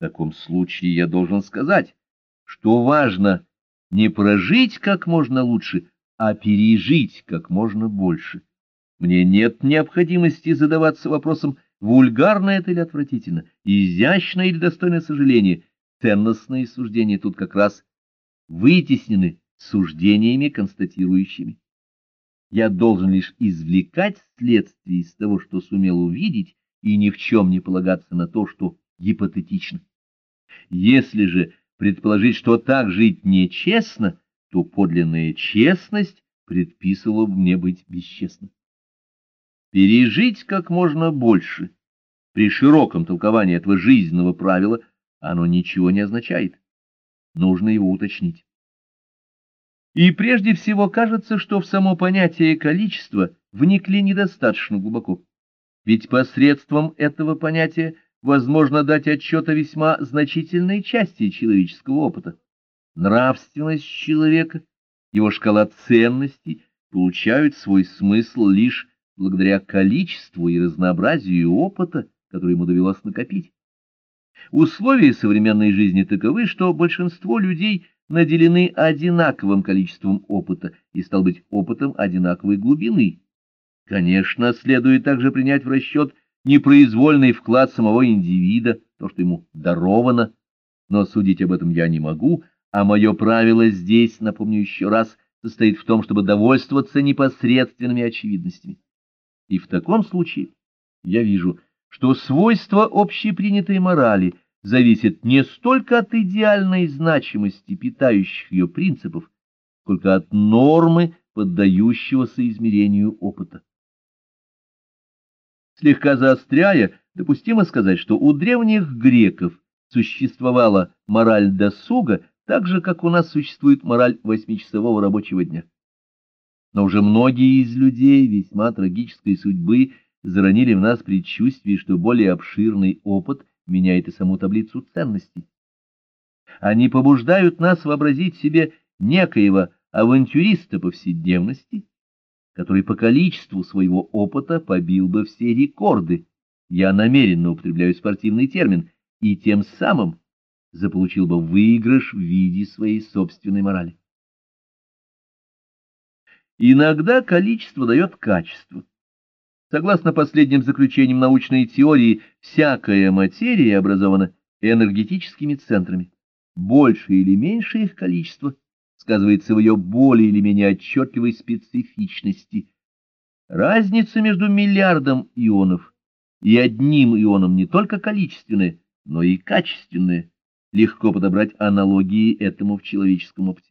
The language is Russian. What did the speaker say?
В таком случае я должен сказать, что важно не прожить как можно лучше, а пережить как можно больше. Мне нет необходимости задаваться вопросом, вульгарно это или отвратительно, изящно или достойно сожаления. Ценностные суждения тут как раз вытеснены суждениями констатирующими. Я должен лишь извлекать следствие из того, что сумел увидеть, и ни в чем не полагаться на то, что гипотетично. Если же предположить, что так жить нечестно, то подлинная честность предписывала бы мне быть бесчестным. Пережить как можно больше при широком толковании этого жизненного правила оно ничего не означает. Нужно его уточнить. И прежде всего кажется, что в само понятие количества вникли недостаточно глубоко. Ведь посредством этого понятия возможно дать отчет о весьма значительной части человеческого опыта. Нравственность человека, его шкала ценностей получают свой смысл лишь благодаря количеству и разнообразию опыта, который ему довелось накопить. Условия современной жизни таковы, что большинство людей наделены одинаковым количеством опыта и, стал быть, опытом одинаковой глубины. Конечно, следует также принять в расчет непроизвольный вклад самого индивида, то, что ему даровано, но судить об этом я не могу, а мое правило здесь, напомню еще раз, состоит в том, чтобы довольствоваться непосредственными очевидностями. И в таком случае я вижу, что свойства общепринятой морали – зависит не столько от идеальной значимости питающих ее принципов, сколько от нормы, поддающегося измерению опыта. Слегка заостряя, допустимо сказать, что у древних греков существовала мораль досуга, так же, как у нас существует мораль восьмичасового рабочего дня. Но уже многие из людей весьма трагической судьбы заронили в нас предчувствие, что более обширный опыт меняет и саму таблицу ценностей. Они побуждают нас вообразить себе некоего авантюриста повседневности, который по количеству своего опыта побил бы все рекорды, я намеренно употребляю спортивный термин, и тем самым заполучил бы выигрыш в виде своей собственной морали. Иногда количество дает качество. Согласно последним заключениям научной теории, всякая материя образована энергетическими центрами. Большее или меньшее их количество сказывается в ее более или менее отчетливой специфичности. Разница между миллиардом ионов и одним ионом не только количественная, но и качественная. Легко подобрать аналогии этому в человеческом опыте.